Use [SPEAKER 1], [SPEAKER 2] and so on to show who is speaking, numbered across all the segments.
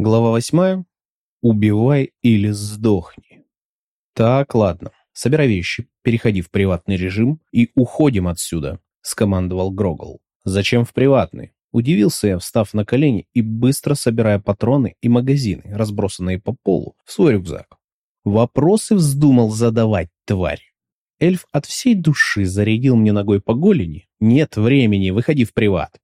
[SPEAKER 1] Глава восьмая. Убивай или сдохни. Так, ладно. Собирай вещи, переходи в приватный режим и уходим отсюда, скомандовал Грогл. Зачем в приватный? Удивился я, встав на колени и быстро собирая патроны и магазины, разбросанные по полу, в свой рюкзак. Вопросы вздумал задавать, тварь. Эльф от всей души зарядил мне ногой по голени. Нет времени, выходи в приват.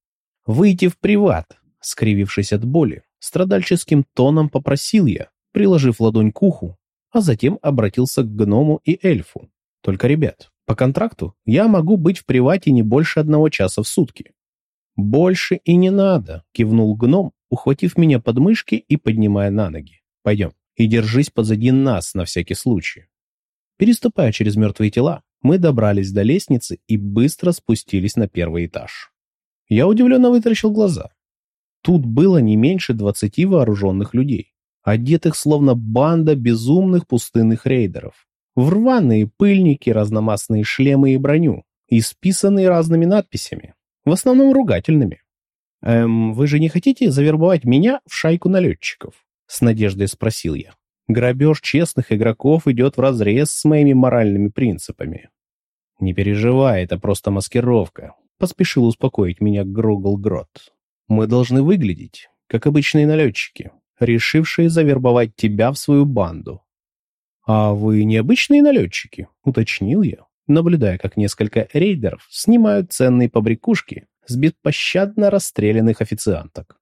[SPEAKER 1] Выйти в приват, скривившись от боли, страдальческим тоном попросил я, приложив ладонь к уху, а затем обратился к гному и эльфу. Только, ребят, по контракту я могу быть в привате не больше одного часа в сутки. «Больше и не надо», — кивнул гном, ухватив меня под мышки и поднимая на ноги. «Пойдем и держись позади нас на всякий случай». Переступая через мертвые тела, мы добрались до лестницы и быстро спустились на первый этаж. Я удивленно вытаращил глаза. Тут было не меньше двадцати вооруженных людей, одетых словно банда безумных пустынных рейдеров. В рваные пыльники, разномастные шлемы и броню, исписанные разными надписями, в основном ругательными. «Эм, вы же не хотите завербовать меня в шайку налетчиков?» — с надеждой спросил я. Грабеж честных игроков идет вразрез с моими моральными принципами. Не переживай, это просто маскировка. Поспешил успокоить меня Гругл Грот. Мы должны выглядеть, как обычные налетчики, решившие завербовать тебя в свою банду. А вы не обычные налетчики, уточнил я, наблюдая, как несколько рейдеров снимают ценные побрякушки с беспощадно расстрелянных официанток.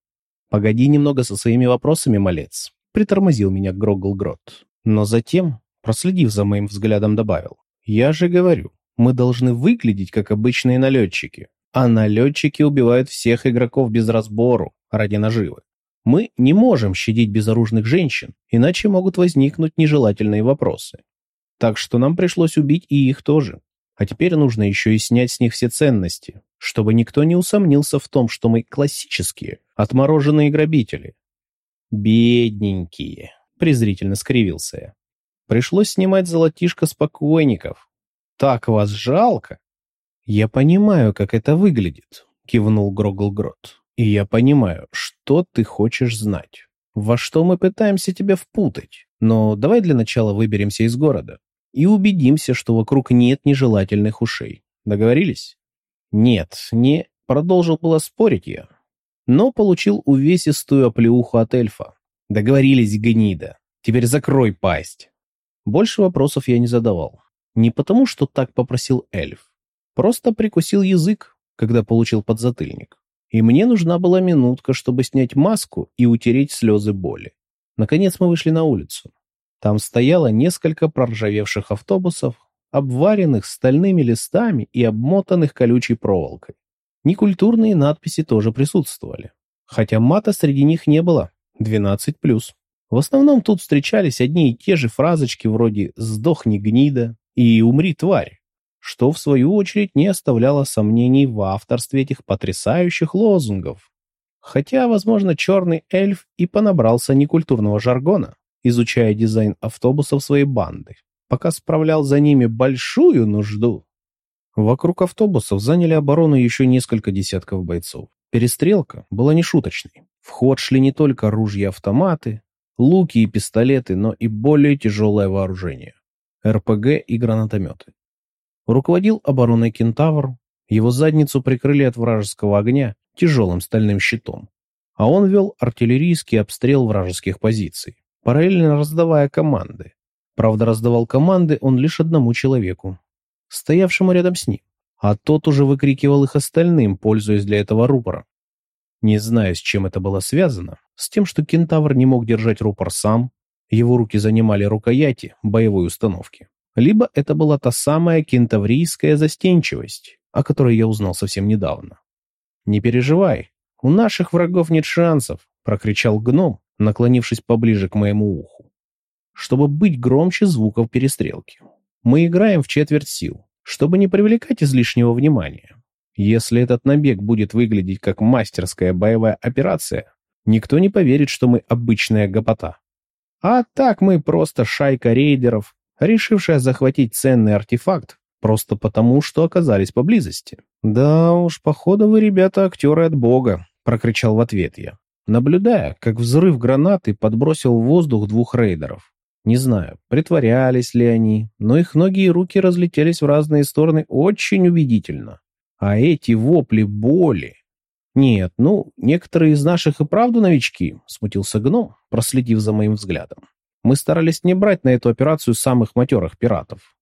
[SPEAKER 1] Погоди немного со своими вопросами, малец притормозил меня Грогл-Грот. Но затем, проследив за моим взглядом, добавил. «Я же говорю, мы должны выглядеть как обычные налетчики, а налетчики убивают всех игроков без разбору ради наживы. Мы не можем щадить безоружных женщин, иначе могут возникнуть нежелательные вопросы. Так что нам пришлось убить и их тоже. А теперь нужно еще и снять с них все ценности, чтобы никто не усомнился в том, что мы классические, отмороженные грабители, «Бедненькие», — презрительно скривился я. «Пришлось снимать золотишко с покойников. Так вас жалко!» «Я понимаю, как это выглядит», — кивнул Гроглгрот. «И я понимаю, что ты хочешь знать. Во что мы пытаемся тебя впутать. Но давай для начала выберемся из города и убедимся, что вокруг нет нежелательных ушей. Договорились?» «Нет, не...» — продолжил было спорить я, но получил увесистую оплеуху от эльфа. Договорились, гнида. Теперь закрой пасть. Больше вопросов я не задавал. Не потому, что так попросил эльф. Просто прикусил язык, когда получил подзатыльник. И мне нужна была минутка, чтобы снять маску и утереть слезы боли. Наконец мы вышли на улицу. Там стояло несколько проржавевших автобусов, обваренных стальными листами и обмотанных колючей проволокой. Некультурные надписи тоже присутствовали. Хотя мата среди них не было. 12+. В основном тут встречались одни и те же фразочки вроде «сдохни гнида» и «умри тварь», что в свою очередь не оставляло сомнений в авторстве этих потрясающих лозунгов. Хотя, возможно, черный эльф и понабрался некультурного жаргона, изучая дизайн автобусов своей банды, пока справлял за ними большую нужду. Вокруг автобусов заняли оборону еще несколько десятков бойцов. Перестрелка была нешуточной. В ход шли не только ружья-автоматы, луки и пистолеты, но и более тяжелое вооружение – РПГ и гранатометы. Руководил обороной «Кентавр», его задницу прикрыли от вражеского огня тяжелым стальным щитом, а он вел артиллерийский обстрел вражеских позиций, параллельно раздавая команды. Правда, раздавал команды он лишь одному человеку стоявшему рядом с ним, а тот уже выкрикивал их остальным, пользуясь для этого рупором. Не знаю, с чем это было связано, с тем, что кентавр не мог держать рупор сам, его руки занимали рукояти боевой установки. Либо это была та самая кентаврийская застенчивость, о которой я узнал совсем недавно. «Не переживай, у наших врагов нет шансов», — прокричал гном, наклонившись поближе к моему уху, чтобы быть громче звуков перестрелки. Мы играем в четверть сил, чтобы не привлекать излишнего внимания. Если этот набег будет выглядеть как мастерская боевая операция, никто не поверит, что мы обычная гопота. А так мы просто шайка рейдеров, решившая захватить ценный артефакт просто потому, что оказались поблизости. «Да уж, походу вы, ребята, актеры от бога», — прокричал в ответ я. наблюдая, как взрыв гранаты подбросил в воздух двух рейдеров. Не знаю, притворялись ли они, но их ноги и руки разлетелись в разные стороны очень убедительно. А эти вопли боли... Нет, ну, некоторые из наших и правду новички, смутился гном, проследив за моим взглядом. Мы старались не брать на эту операцию самых матерых пиратов.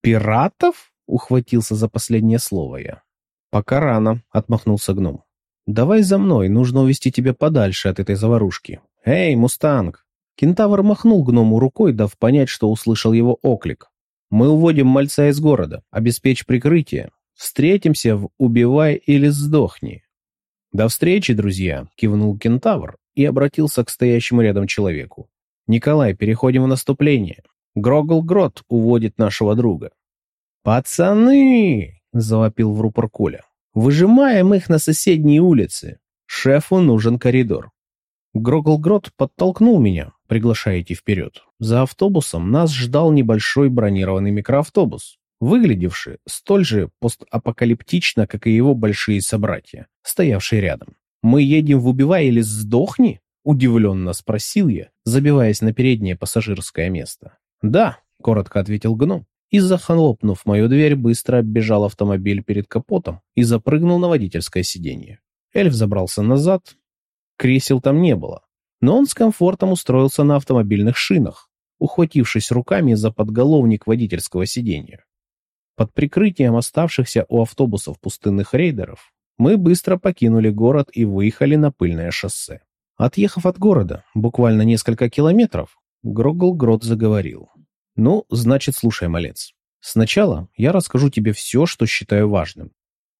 [SPEAKER 1] «Пиратов?» — ухватился за последнее слово я. «Пока рано», — отмахнулся гном. «Давай за мной, нужно увести тебя подальше от этой заварушки. Эй, мустанг!» Кентавр махнул гному рукой, дав понять, что услышал его оклик. «Мы уводим мальца из города. Обеспечь прикрытие. Встретимся в «Убивай или сдохни». «До встречи, друзья!» — кивнул кентавр и обратился к стоящему рядом человеку. «Николай, переходим в наступление. Грогл-Грот уводит нашего друга». «Пацаны!» — завопил в рупор Коля. «Выжимаем их на соседние улицы. Шефу нужен коридор». Грогл-Грот подтолкнул меня, приглашая идти вперед. За автобусом нас ждал небольшой бронированный микроавтобус, выглядевший столь же постапокалиптично, как и его большие собратья, стоявшие рядом. «Мы едем в «Убивай или сдохни»?» – удивленно спросил я, забиваясь на переднее пассажирское место. «Да», – коротко ответил гном, и, захлопнув мою дверь, быстро оббежал автомобиль перед капотом и запрыгнул на водительское сиденье. Эльф забрался назад, кресел там не было, но он с комфортом устроился на автомобильных шинах, ухватившись руками за подголовник водительского сиденья. Под прикрытием оставшихся у автобусов пустынных рейдеров мы быстро покинули город и выехали на пыльное шоссе. Отъехав от города буквально несколько километров, Грогл Грот заговорил. «Ну, значит, слушай, малец. Сначала я расскажу тебе все, что считаю важным,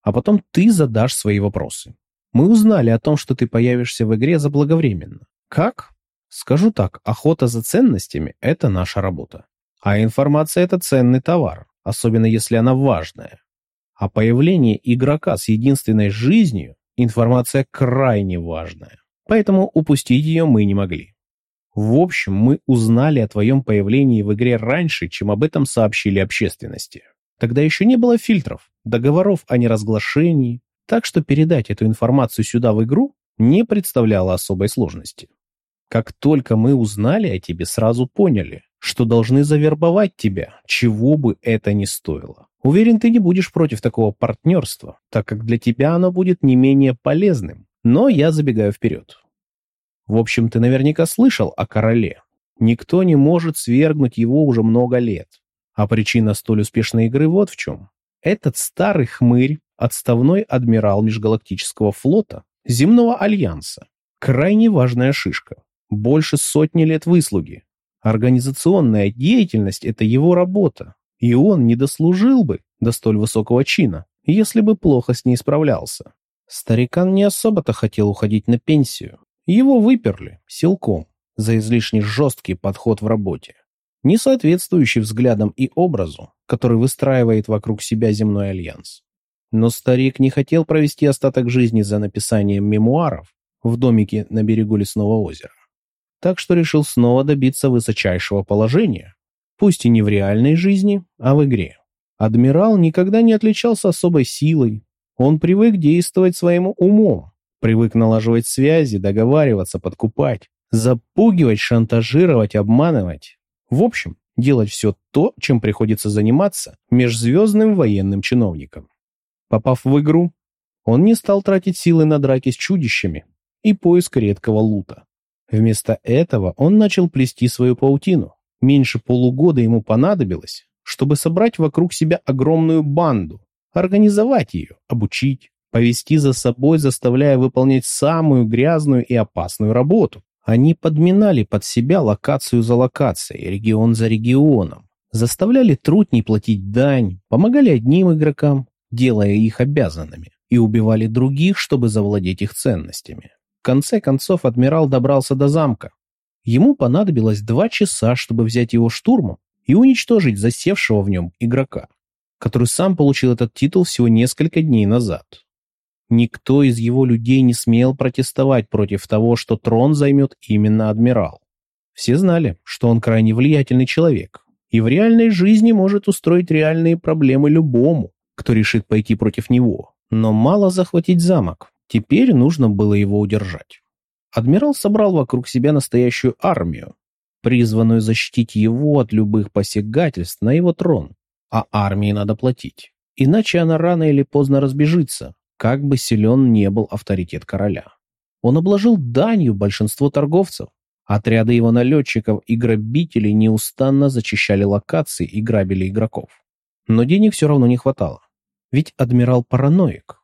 [SPEAKER 1] а потом ты задашь свои вопросы. Мы узнали о том, что ты появишься в игре заблаговременно. Как? Скажу так, охота за ценностями – это наша работа. А информация – это ценный товар, особенно если она важная. А появление игрока с единственной жизнью – информация крайне важная. Поэтому упустить ее мы не могли. В общем, мы узнали о твоем появлении в игре раньше, чем об этом сообщили общественности. Тогда еще не было фильтров, договоров о неразглашении, так что передать эту информацию сюда в игру не представляло особой сложности. Как только мы узнали о тебе, сразу поняли, что должны завербовать тебя, чего бы это ни стоило. Уверен, ты не будешь против такого партнерства, так как для тебя оно будет не менее полезным. Но я забегаю вперед. В общем, ты наверняка слышал о короле. Никто не может свергнуть его уже много лет. А причина столь успешной игры вот в чем. Этот старый хмырь, отставной адмирал Межгалактического флота, Земного Альянса. Крайне важная шишка. Больше сотни лет выслуги. Организационная деятельность – это его работа. И он не дослужил бы до столь высокого чина, если бы плохо с ней справлялся. Старикан не особо-то хотел уходить на пенсию. Его выперли силком за излишне жесткий подход в работе, не соответствующий взглядам и образу, который выстраивает вокруг себя земной альянс. Но старик не хотел провести остаток жизни за написанием мемуаров в домике на берегу лесного озера. Так что решил снова добиться высочайшего положения, пусть и не в реальной жизни, а в игре. Адмирал никогда не отличался особой силой. Он привык действовать своим умом, привык налаживать связи, договариваться, подкупать, запугивать, шантажировать, обманывать. В общем, делать все то, чем приходится заниматься межзвездным военным чиновникам. Попав в игру, он не стал тратить силы на драки с чудищами и поиск редкого лута. Вместо этого он начал плести свою паутину. Меньше полугода ему понадобилось, чтобы собрать вокруг себя огромную банду, организовать ее, обучить, повести за собой, заставляя выполнять самую грязную и опасную работу. Они подминали под себя локацию за локацией, регион за регионом, заставляли трудней платить дань, помогали одним игрокам, делая их обязанными, и убивали других, чтобы завладеть их ценностями. В конце концов, адмирал добрался до замка. Ему понадобилось два часа, чтобы взять его штурмом и уничтожить засевшего в нем игрока, который сам получил этот титул всего несколько дней назад. Никто из его людей не смел протестовать против того, что трон займет именно адмирал. Все знали, что он крайне влиятельный человек и в реальной жизни может устроить реальные проблемы любому, кто решит пойти против него. Но мало захватить замок, теперь нужно было его удержать. Адмирал собрал вокруг себя настоящую армию, призванную защитить его от любых посягательств на его трон. А армии надо платить. Иначе она рано или поздно разбежится, как бы силен не был авторитет короля. Он обложил данью большинство торговцев. Отряды его налетчиков и грабителей неустанно зачищали локации и грабили игроков. Но денег все равно не хватало. Ведь адмирал параноик.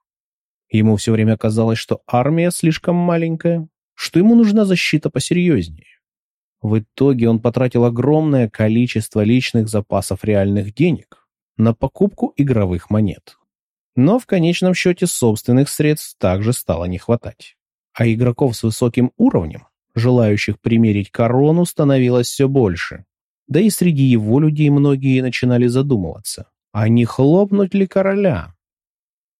[SPEAKER 1] Ему все время казалось, что армия слишком маленькая, что ему нужна защита посерьезнее. В итоге он потратил огромное количество личных запасов реальных денег на покупку игровых монет. Но в конечном счете собственных средств также стало не хватать. А игроков с высоким уровнем, желающих примерить корону, становилось все больше. Да и среди его людей многие начинали задумываться, а не хлопнуть ли короля?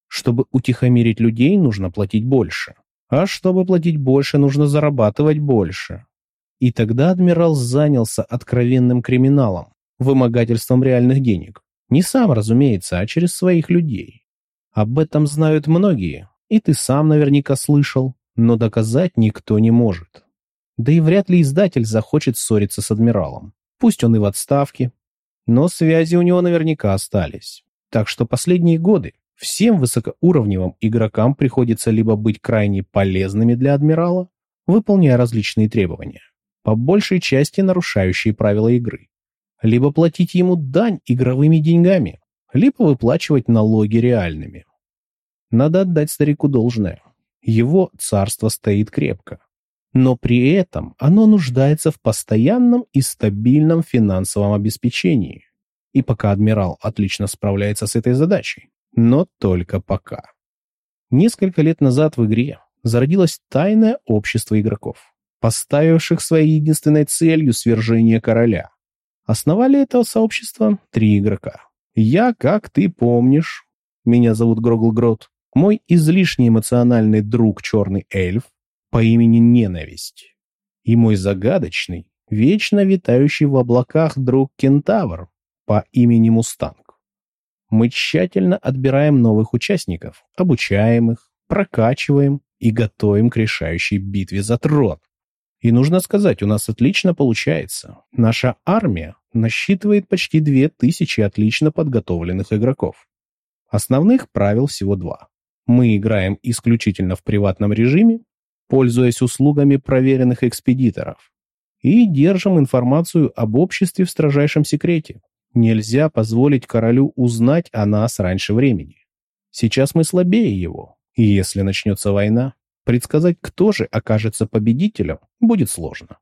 [SPEAKER 1] Чтобы утихомирить людей, нужно платить больше. А чтобы платить больше, нужно зарабатывать больше. И тогда адмирал занялся откровенным криминалом, вымогательством реальных денег. Не сам, разумеется, а через своих людей. Об этом знают многие, и ты сам наверняка слышал, но доказать никто не может. Да и вряд ли издатель захочет ссориться с адмиралом. Пусть он и в отставке, но связи у него наверняка остались. Так что последние годы Всем высокоуровневым игрокам приходится либо быть крайне полезными для адмирала, выполняя различные требования, по большей части нарушающие правила игры, либо платить ему дань игровыми деньгами, либо выплачивать налоги реальными. Надо отдать старику должное. Его царство стоит крепко. Но при этом оно нуждается в постоянном и стабильном финансовом обеспечении. И пока адмирал отлично справляется с этой задачей, но только пока. Несколько лет назад в игре зародилось тайное общество игроков, поставивших своей единственной целью свержение короля. Основали это сообщество три игрока. Я, как ты помнишь, меня зовут Гроглгрот, мой излишне эмоциональный друг Черный Эльф по имени Ненависть и мой загадочный, вечно витающий в облаках друг Кентавр по имени Мустанг мы тщательно отбираем новых участников, обучаем их, прокачиваем и готовим к решающей битве за трон. И нужно сказать, у нас отлично получается. Наша армия насчитывает почти две тысячи отлично подготовленных игроков. Основных правил всего два. Мы играем исключительно в приватном режиме, пользуясь услугами проверенных экспедиторов, и держим информацию об обществе в строжайшем секрете. Нельзя позволить королю узнать о нас раньше времени. Сейчас мы слабее его, и если начнется война, предсказать, кто же окажется победителем, будет сложно.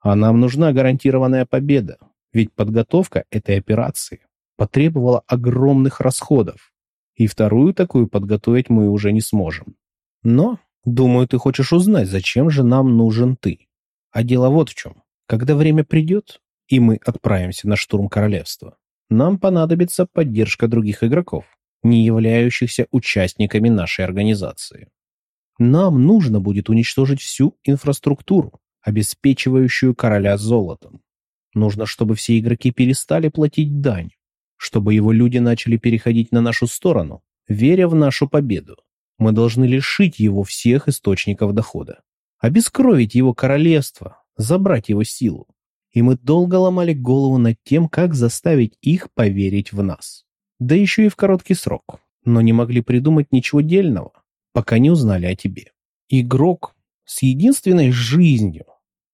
[SPEAKER 1] А нам нужна гарантированная победа, ведь подготовка этой операции потребовала огромных расходов, и вторую такую подготовить мы уже не сможем. Но, думаю, ты хочешь узнать, зачем же нам нужен ты. А дело вот в чем. Когда время придет, и мы отправимся на штурм королевства, нам понадобится поддержка других игроков, не являющихся участниками нашей организации. Нам нужно будет уничтожить всю инфраструктуру, обеспечивающую короля золотом. Нужно, чтобы все игроки перестали платить дань, чтобы его люди начали переходить на нашу сторону, веря в нашу победу. Мы должны лишить его всех источников дохода, обескровить его королевство, забрать его силу и мы долго ломали голову над тем, как заставить их поверить в нас. Да еще и в короткий срок, но не могли придумать ничего дельного, пока не узнали о тебе. Игрок с единственной жизнью.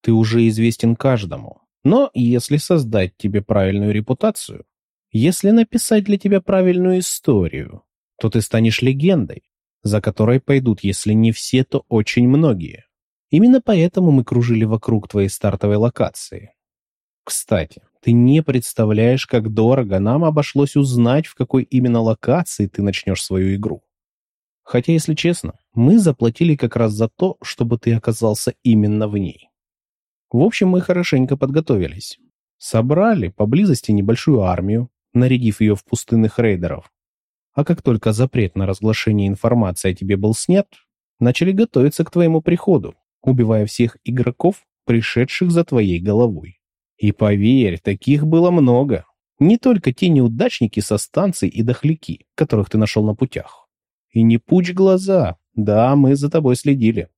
[SPEAKER 1] Ты уже известен каждому. Но если создать тебе правильную репутацию, если написать для тебя правильную историю, то ты станешь легендой, за которой пойдут, если не все, то очень многие. Именно поэтому мы кружили вокруг твоей стартовой локации, кстати, ты не представляешь, как дорого нам обошлось узнать, в какой именно локации ты начнешь свою игру. Хотя, если честно, мы заплатили как раз за то, чтобы ты оказался именно в ней. В общем, мы хорошенько подготовились. Собрали поблизости небольшую армию, нарядив ее в пустынных рейдеров. А как только запрет на разглашение информации о тебе был снят, начали готовиться к твоему приходу, убивая всех игроков, пришедших за твоей головой. И поверь, таких было много. Не только те неудачники со станций и дохляки, которых ты нашел на путях. И не пучь глаза. Да, мы за тобой следили.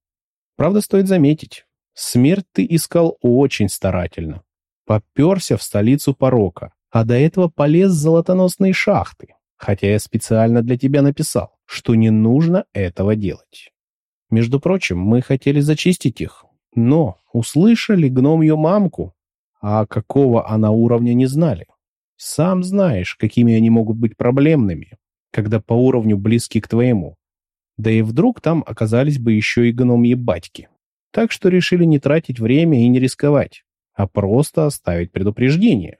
[SPEAKER 1] Правда, стоит заметить, смерть ты искал очень старательно. Поперся в столицу порока, а до этого полез в золотоносные шахты, хотя я специально для тебя написал, что не нужно этого делать. Между прочим, мы хотели зачистить их, но услышали гномью мамку, а какого она уровня не знали. Сам знаешь, какими они могут быть проблемными, когда по уровню близки к твоему. Да и вдруг там оказались бы еще и гномьи батьки. Так что решили не тратить время и не рисковать, а просто оставить предупреждение.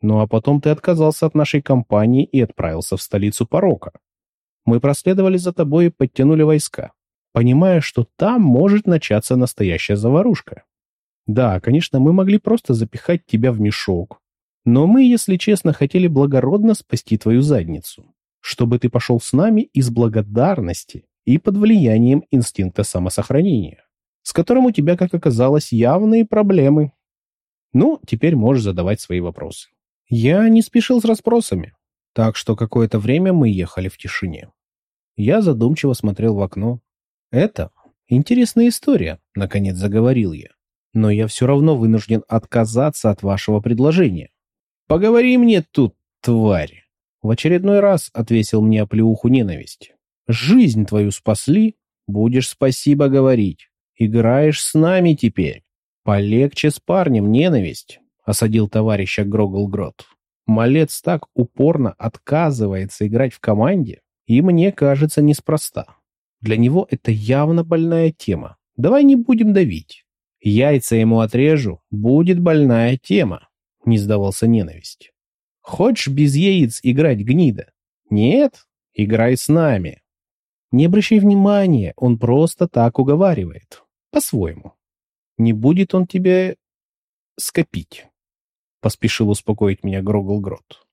[SPEAKER 1] Ну а потом ты отказался от нашей компании и отправился в столицу порока. Мы проследовали за тобой и подтянули войска, понимая, что там может начаться настоящая заварушка. Да, конечно, мы могли просто запихать тебя в мешок, но мы, если честно, хотели благородно спасти твою задницу, чтобы ты пошел с нами из благодарности и под влиянием инстинкта самосохранения, с которым у тебя, как оказалось, явные проблемы. Ну, теперь можешь задавать свои вопросы. Я не спешил с расспросами, так что какое-то время мы ехали в тишине. Я задумчиво смотрел в окно. Это интересная история, наконец заговорил я. Но я все равно вынужден отказаться от вашего предложения. Поговори мне тут, тварь. В очередной раз отвесил мне оплеуху ненависть. Жизнь твою спасли, будешь спасибо говорить. Играешь с нами теперь. Полегче с парнем, ненависть осадил товарища Гроглгрот. Малец так упорно отказывается играть в команде, и мне кажется неспроста. Для него это явно больная тема. Давай не будем давить. Яйца ему отрежу, будет больная тема. Не сдавался ненависть. Хочешь без яиц играть, гнида? Нет? Играй с нами. Не обращай внимания, он просто так уговаривает. По-своему. Не будет он тебе скопить. Поспешил успокоить меня Гроглгрот.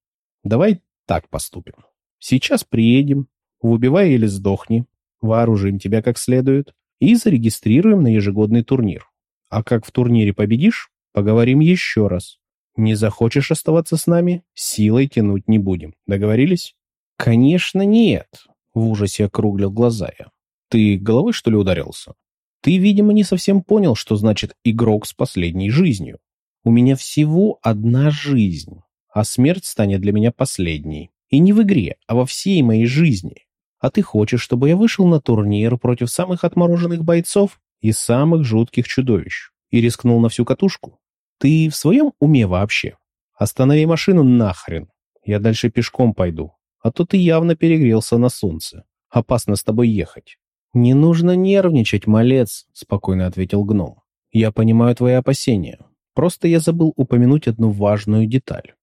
[SPEAKER 1] Давай так поступим. Сейчас приедем, выбивай или сдохни, вооружим тебя как следует и зарегистрируем на ежегодный турнир. А как в турнире победишь, поговорим еще раз. Не захочешь оставаться с нами, силой тянуть не будем. Договорились? Конечно, нет. В ужасе округлил глаза я. Ты головой, что ли, ударился? Ты, видимо, не совсем понял, что значит игрок с последней жизнью. У меня всего одна жизнь, а смерть станет для меня последней. И не в игре, а во всей моей жизни. А ты хочешь, чтобы я вышел на турнир против самых отмороженных бойцов и самых жутких чудовищ и рискнул на всю катушку? Ты в своем уме вообще? Останови машину нахрен. Я дальше пешком пойду. А то ты явно перегрелся на солнце. Опасно с тобой ехать. Не нужно нервничать, малец, спокойно ответил гном. Я понимаю твои опасения. Просто я забыл упомянуть одну важную деталь.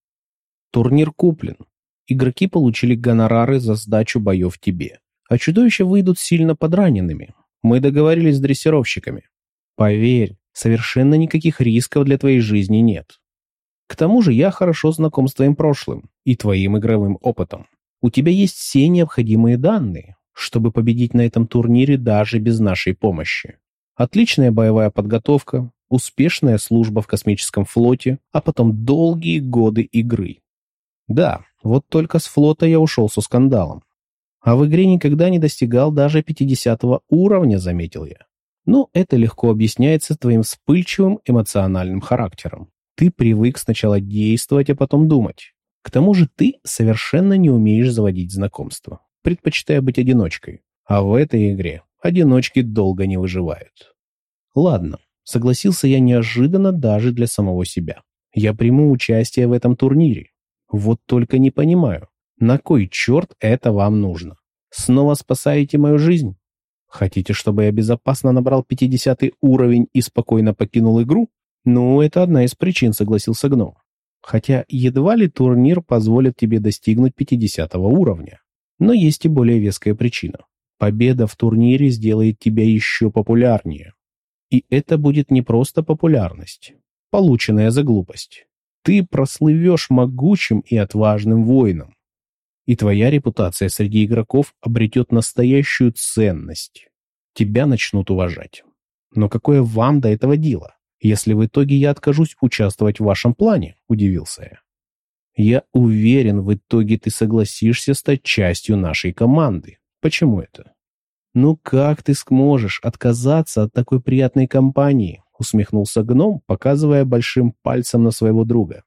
[SPEAKER 1] Турнир куплен. Игроки получили гонорары за сдачу боев тебе. А чудовища выйдут сильно подраненными. Мы договорились с дрессировщиками. Поверь, совершенно никаких рисков для твоей жизни нет. К тому же я хорошо знаком с твоим прошлым и твоим игровым опытом. У тебя есть все необходимые данные, чтобы победить на этом турнире даже без нашей помощи. Отличная боевая подготовка, успешная служба в космическом флоте, а потом долгие годы игры. Да, вот только с флота я ушел со скандалом. А в игре никогда не достигал даже 50 уровня, заметил я. Ну, это легко объясняется твоим вспыльчивым эмоциональным характером. Ты привык сначала действовать, а потом думать. К тому же ты совершенно не умеешь заводить знакомства, предпочитая быть одиночкой. А в этой игре одиночки долго не выживают. Ладно, Согласился я неожиданно даже для самого себя. Я приму участие в этом турнире. Вот только не понимаю, на кой черт это вам нужно? Снова спасаете мою жизнь? Хотите, чтобы я безопасно набрал 50 уровень и спокойно покинул игру? Ну, это одна из причин, согласился гном. Хотя едва ли турнир позволит тебе достигнуть 50 уровня. Но есть и более веская причина. Победа в турнире сделает тебя еще популярнее. И это будет не просто популярность, полученная за глупость. Ты прослывешь могучим и отважным воином. И твоя репутация среди игроков обретет настоящую ценность. Тебя начнут уважать. Но какое вам до этого дело, если в итоге я откажусь участвовать в вашем плане, удивился я. Я уверен, в итоге ты согласишься стать частью нашей команды. Почему это? «Ну как ты сможешь отказаться от такой приятной компании?» усмехнулся гном, показывая большим пальцем на своего друга.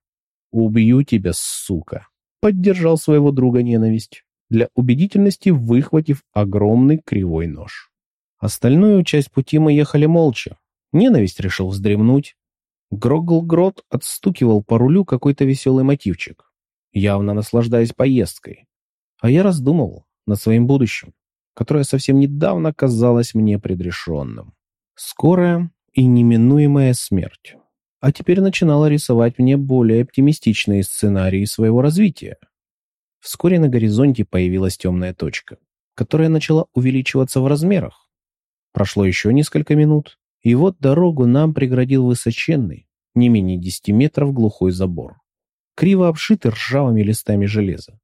[SPEAKER 1] «Убью тебя, сука!» Поддержал своего друга ненависть, для убедительности выхватив огромный кривой нож. Остальную часть пути мы ехали молча. Ненависть решил вздремнуть. Грогл-грот отстукивал по рулю какой-то веселый мотивчик, явно наслаждаясь поездкой. А я раздумывал над своим будущим которое совсем недавно казалось мне предрешенным. Скорая и неминуемая смерть. А теперь начинала рисовать мне более оптимистичные сценарии своего развития. Вскоре на горизонте появилась темная точка, которая начала увеличиваться в размерах. Прошло еще несколько минут, и вот дорогу нам преградил высоченный, не менее десяти метров глухой забор, криво обшитый ржавыми листами железа.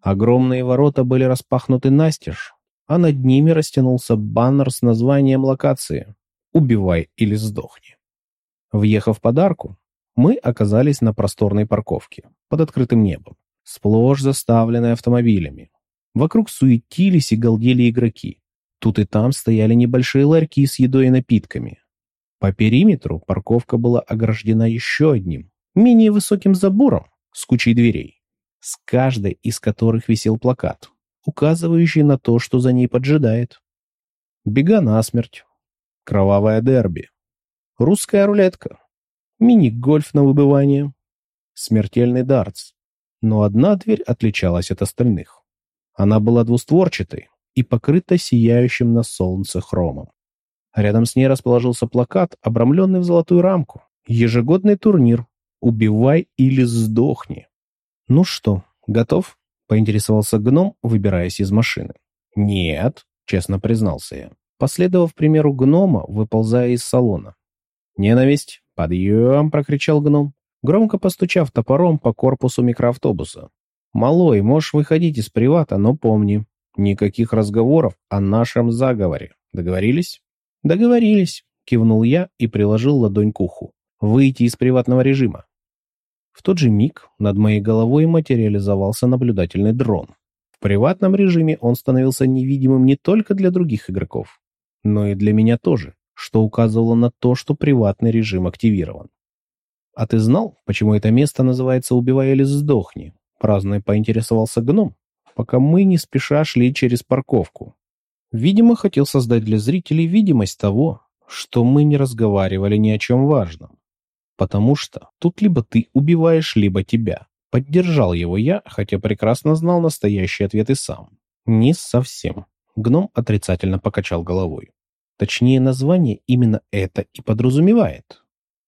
[SPEAKER 1] Огромные ворота были распахнуты настежь, а над ними растянулся баннер с названием локации «Убивай или сдохни». Въехав под арку, мы оказались на просторной парковке под открытым небом, сплошь заставленной автомобилями. Вокруг суетились и галдели игроки. Тут и там стояли небольшие ларьки с едой и напитками. По периметру парковка была ограждена еще одним, менее высоким забором с кучей дверей с каждой из которых висел плакат, указывающий на то, что за ней поджидает. Бега насмерть, кровавая дерби, русская рулетка, мини-гольф на выбывание, смертельный дартс. Но одна дверь отличалась от остальных. Она была двустворчатой и покрыта сияющим на солнце хромом. Рядом с ней расположился плакат, обрамленный в золотую рамку. Ежегодный турнир «Убивай или сдохни». «Ну что, готов?» — поинтересовался гном, выбираясь из машины. «Нет», — честно признался я, последовав примеру гнома, выползая из салона. «Ненависть! Подъем!» — прокричал гном, громко постучав топором по корпусу микроавтобуса. «Малой, можешь выходить из привата, но помни, никаких разговоров о нашем заговоре. Договорились?» «Договорились», — кивнул я и приложил ладонь к уху. «Выйти из приватного режима. В тот же миг над моей головой материализовался наблюдательный дрон. В приватном режиме он становился невидимым не только для других игроков, но и для меня тоже, что указывало на то, что приватный режим активирован. «А ты знал, почему это место называется «Убивай или сдохни»?» Праздно поинтересовался гном, пока мы не спеша шли через парковку. Видимо, хотел создать для зрителей видимость того, что мы не разговаривали ни о чем важном. Потому что тут либо ты убиваешь, либо тебя. Поддержал его я, хотя прекрасно знал настоящий ответ и сам. Не совсем. Гном отрицательно покачал головой. Точнее, название именно это и подразумевает.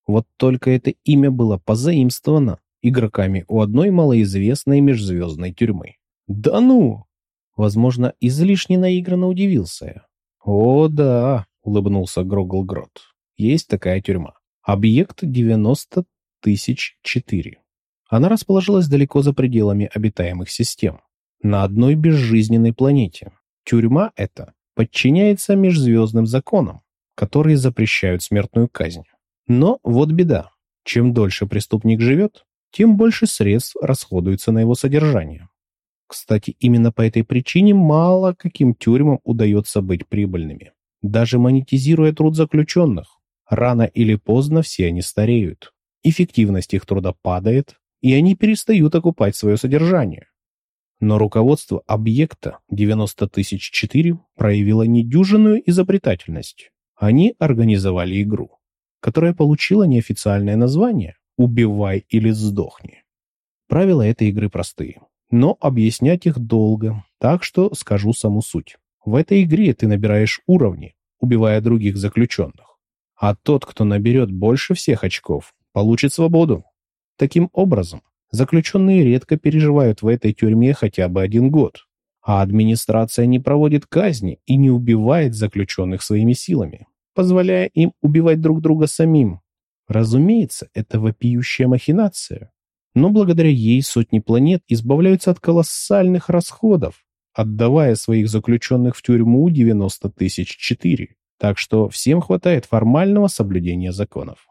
[SPEAKER 1] Вот только это имя было позаимствовано игроками у одной малоизвестной межзвездной тюрьмы. «Да ну!» Возможно, излишне наигранно удивился я. «О, да!» — улыбнулся Гроглгрот. «Есть такая тюрьма. Объект 90 тысяч четыре. Она расположилась далеко за пределами обитаемых систем, на одной безжизненной планете. Тюрьма эта подчиняется межзвездным законам, которые запрещают смертную казнь. Но вот беда. Чем дольше преступник живет, тем больше средств расходуется на его содержание. Кстати, именно по этой причине мало каким тюрьмам удается быть прибыльными. Даже монетизируя труд заключенных, Рано или поздно все они стареют. Эффективность их труда падает, и они перестают окупать свое содержание. Но руководство объекта 90 тысяч 4 проявило недюжинную изобретательность. Они организовали игру, которая получила неофициальное название «Убивай или сдохни». Правила этой игры простые, но объяснять их долго, так что скажу саму суть. В этой игре ты набираешь уровни, убивая других заключенных а тот, кто наберет больше всех очков, получит свободу. Таким образом, заключенные редко переживают в этой тюрьме хотя бы один год, а администрация не проводит казни и не убивает заключенных своими силами, позволяя им убивать друг друга самим. Разумеется, это вопиющая махинация, но благодаря ей сотни планет избавляются от колоссальных расходов, отдавая своих заключенных в тюрьму 90 тысяч четыре. Так что всем хватает формального соблюдения законов.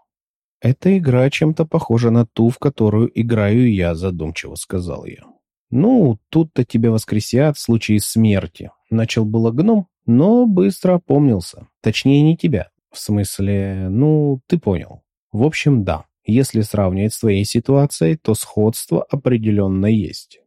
[SPEAKER 1] «Эта игра чем-то похожа на ту, в которую играю я», — задумчиво сказал я. «Ну, тут-то тебя воскресят в случае смерти, Начал было гном, но быстро опомнился. Точнее, не тебя. В смысле, ну, ты понял. В общем, да. Если сравнивать с твоей ситуацией, то сходство определенно есть.